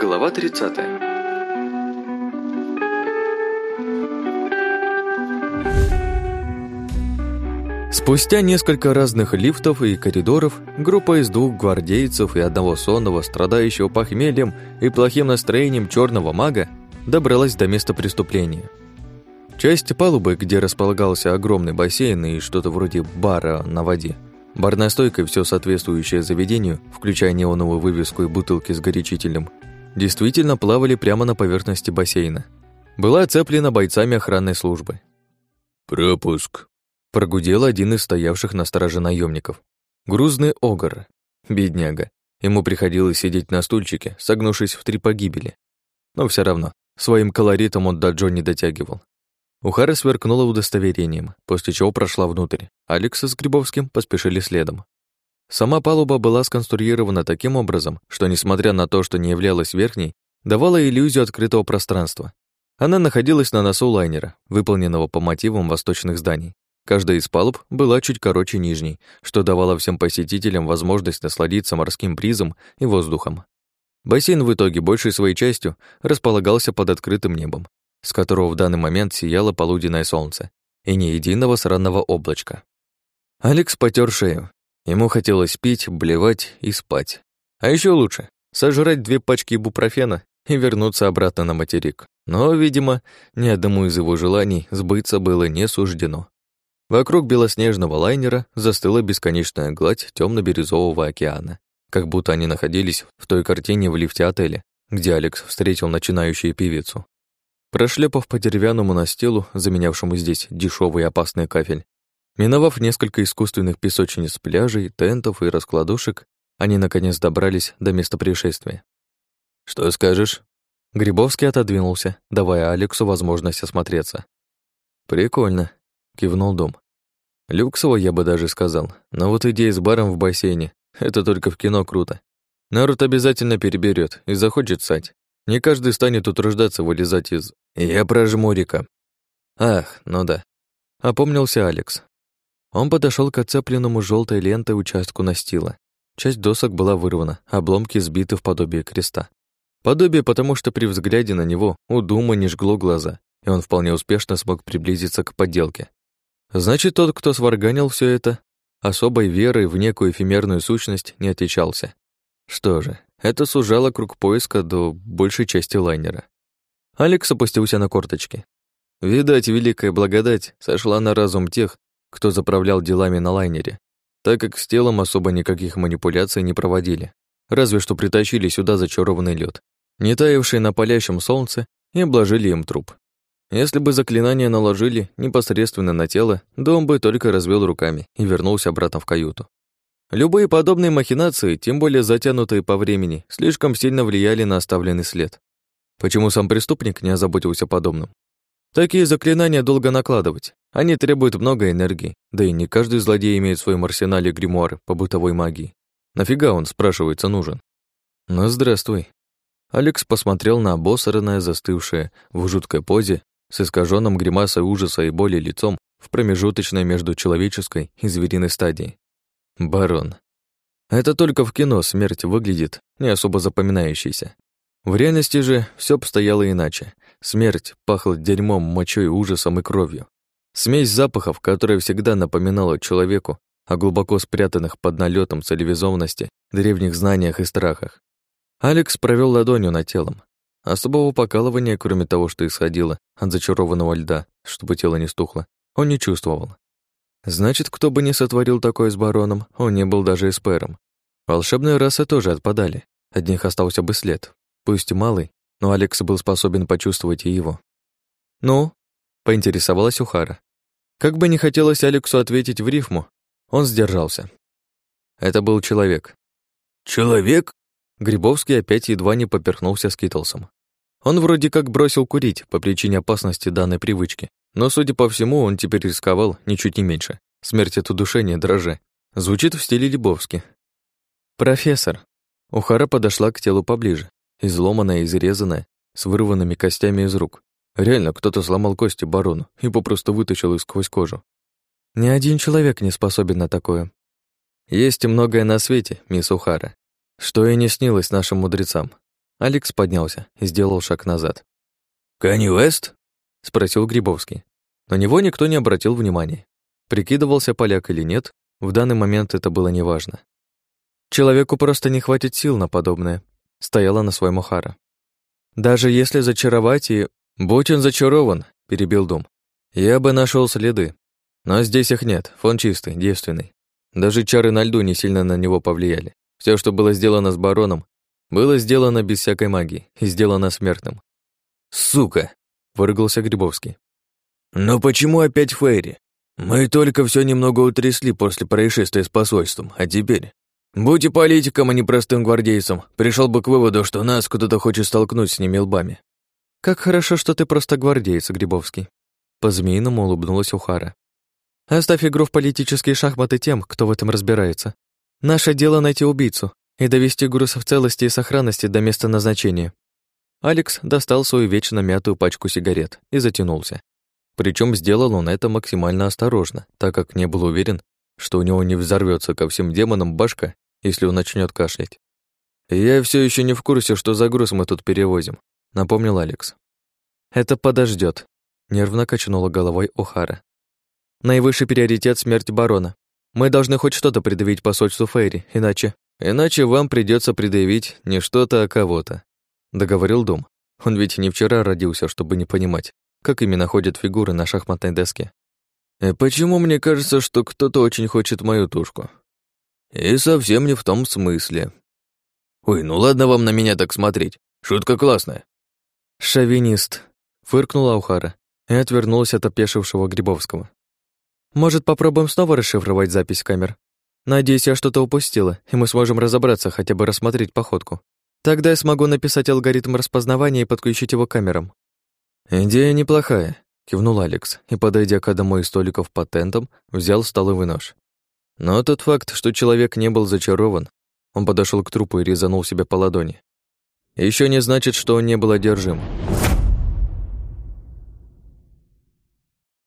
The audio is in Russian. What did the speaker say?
Глава 30 Спустя несколько разных лифтов и коридоров группа из двух гвардейцев и одного сонного, страдающего похмельем и плохим настроением черного мага добралась до места преступления. Часть палубы, где располагался огромный бассейн и что-то вроде бара на воде, барная стойка и все соответствующее заведению, включая неоновую вывеску и бутылки с горячительным, действительно плавали прямо на поверхности бассейна. Была оцеплена бойцами охранной службы. «Пропуск», — прогудел один из стоявших на страже наемников. Грузный огор, бедняга. Ему приходилось сидеть на стульчике, согнувшись в три погибели. Но все равно, своим колоритом он до Джо не дотягивал. Ухара сверкнула удостоверением, после чего прошла внутрь. Алекс с Грибовским поспешили следом. Сама палуба была сконструирована таким образом, что, несмотря на то, что не являлась верхней, давала иллюзию открытого пространства. Она находилась на носу лайнера, выполненного по мотивам восточных зданий. Каждая из палуб была чуть короче нижней, что давало всем посетителям возможность насладиться морским бризом и воздухом. Бассейн в итоге большей своей частью располагался под открытым небом, с которого в данный момент сияло полуденное солнце, и ни единого сраного облачка. Алекс потер шею, Ему хотелось пить, блевать и спать. А еще лучше — сожрать две пачки бупрофена и вернуться обратно на материк. Но, видимо, ни одному из его желаний сбыться было не суждено. Вокруг белоснежного лайнера застыла бесконечная гладь темно бирюзового океана, как будто они находились в той картине в лифте отеля, где Алекс встретил начинающую певицу. Прошлепав по деревянному настилу, заменявшему здесь дешевый и опасный кафель, Миновав несколько искусственных песочниц пляжей, тентов и раскладушек, они наконец добрались до места происшествия. «Что скажешь?» Грибовский отодвинулся, давая Алексу возможность осмотреться. «Прикольно», — кивнул Дом. «Люксово, я бы даже сказал, но вот идея с баром в бассейне — это только в кино круто. Народ обязательно переберет и захочет ссать. Не каждый станет утруждаться вылезать из... Я про жмурика. Ах, ну да. Опомнился Алекс, он подошел к оцепленному желтой лентой участку настила. Часть досок была вырвана, обломки сбиты в подобие креста. Подобие потому, что при взгляде на него у Дума не жгло глаза, и он вполне успешно смог приблизиться к подделке. Значит, тот, кто сварганил все это, особой верой в некую эфемерную сущность не отличался. Что же, это сужало круг поиска до большей части лайнера. Алекс опустился на корточки. Видать, великая благодать сошла на разум тех, кто заправлял делами на лайнере, так как с телом особо никаких манипуляций не проводили, разве что притащили сюда зачарованный лед, не таявший на палящем солнце, и обложили им труп. Если бы заклинание наложили непосредственно на тело, дом бы только развел руками и вернулся обратно в каюту. Любые подобные махинации, тем более затянутые по времени, слишком сильно влияли на оставленный след. Почему сам преступник не озаботился подобным? Такие заклинания долго накладывать. Они требуют много энергии, да и не каждый злодей имеет в своем арсенале гримуар по бытовой магии. Нафига он, спрашивается, нужен? Ну, здравствуй. Алекс посмотрел на обосранное, застывшее в жуткой позе, с искаженным гримасой ужаса и боли лицом в промежуточной между человеческой и звериной стадией. Барон. Это только в кино смерть выглядит не особо запоминающейся. В реальности же все обстояло иначе. Смерть пахла дерьмом, мочой, ужасом и кровью. Смесь запахов, которая всегда напоминала человеку о глубоко спрятанных под налетом цивилизованности, древних знаниях и страхах. Алекс провел ладонью над телом. Особого покалывания, кроме того, что исходило от зачарованного льда, чтобы тело не стухло, он не чувствовал. Значит, кто бы ни сотворил такое с бароном, он не был даже эспером. Волшебные расы тоже отпадали, от них остался бы след, пусть и малый, но Алекс был способен почувствовать и его. «Ну?» — поинтересовалась Ухара. Как бы не хотелось Алексу ответить в рифму, он сдержался. Это был человек. «Человек?» Грибовский опять едва не поперхнулся Скитлсом. Он вроде как бросил курить по причине опасности данной привычки, но, судя по всему, он теперь рисковал ничуть не меньше. Смерть от удушения дроже. Звучит в стиле Лебовски. «Профессор». Ухара подошла к телу поближе изломанная, изрезанная, с вырванными костями из рук. Реально, кто-то сломал кости барону и попросту вытащил их сквозь кожу. Ни один человек не способен на такое. Есть многое на свете, мисс Ухара. Что и не снилось нашим мудрецам. Алекс поднялся и сделал шаг назад. «Канни Уэст?» — спросил Грибовский. На него никто не обратил внимания. Прикидывался поляк или нет, в данный момент это было неважно. Человеку просто не хватит сил на подобное, стояла на своем Охара. Даже если зачаровать и... Будь он зачарован, перебил Дум. Я бы нашел следы. Но здесь их нет, фон чистый, девственный. Даже чары на льду не сильно на него повлияли. Все, что было сделано с бароном, было сделано без всякой магии и сделано смертным. «Сука!» — выругался Грибовский. «Но почему опять Фейри? Мы только все немного утрясли после происшествия с посольством, а теперь...» «Будь и политиком, а не простым гвардейцем, пришел бы к выводу, что нас кто-то хочет столкнуть с ними лбами». «Как хорошо, что ты просто гвардеец, Грибовский», — по-змеиному улыбнулась Ухара. «Оставь игру в политические шахматы тем, кто в этом разбирается. Наше дело найти убийцу и довести груз в целости и сохранности до места назначения». Алекс достал свою вечно мятую пачку сигарет и затянулся. Причем сделал он это максимально осторожно, так как не был уверен, что у него не взорвется ко всем демонам башка если он начнет кашлять. «Я все еще не в курсе, что за груз мы тут перевозим», — напомнил Алекс. «Это подождет, нервно качнула головой Охара. «Наивысший приоритет — смерть барона. Мы должны хоть что-то предъявить посольству Фейри, иначе...» «Иначе вам придется предъявить не что-то, а кого-то», — договорил Дом. Он ведь не вчера родился, чтобы не понимать, как именно ходят фигуры на шахматной доске. «И «Э, почему мне кажется, что кто-то очень хочет мою тушку?» И совсем не в том смысле. Ой, ну ладно вам на меня так смотреть. Шутка классная. Шовинист, фыркнула Аухара и отвернулась от опешившего Грибовского. Может, попробуем снова расшифровать запись камер? Надеюсь, я что-то упустила, и мы сможем разобраться, хотя бы рассмотреть походку. Тогда я смогу написать алгоритм распознавания и подключить его к камерам. Идея неплохая, кивнул Алекс и, подойдя к одному из столиков патентом, взял столовый нож. Но тот факт, что человек не был зачарован, он подошел к трупу и резанул себя по ладони, еще не значит, что он не был одержим.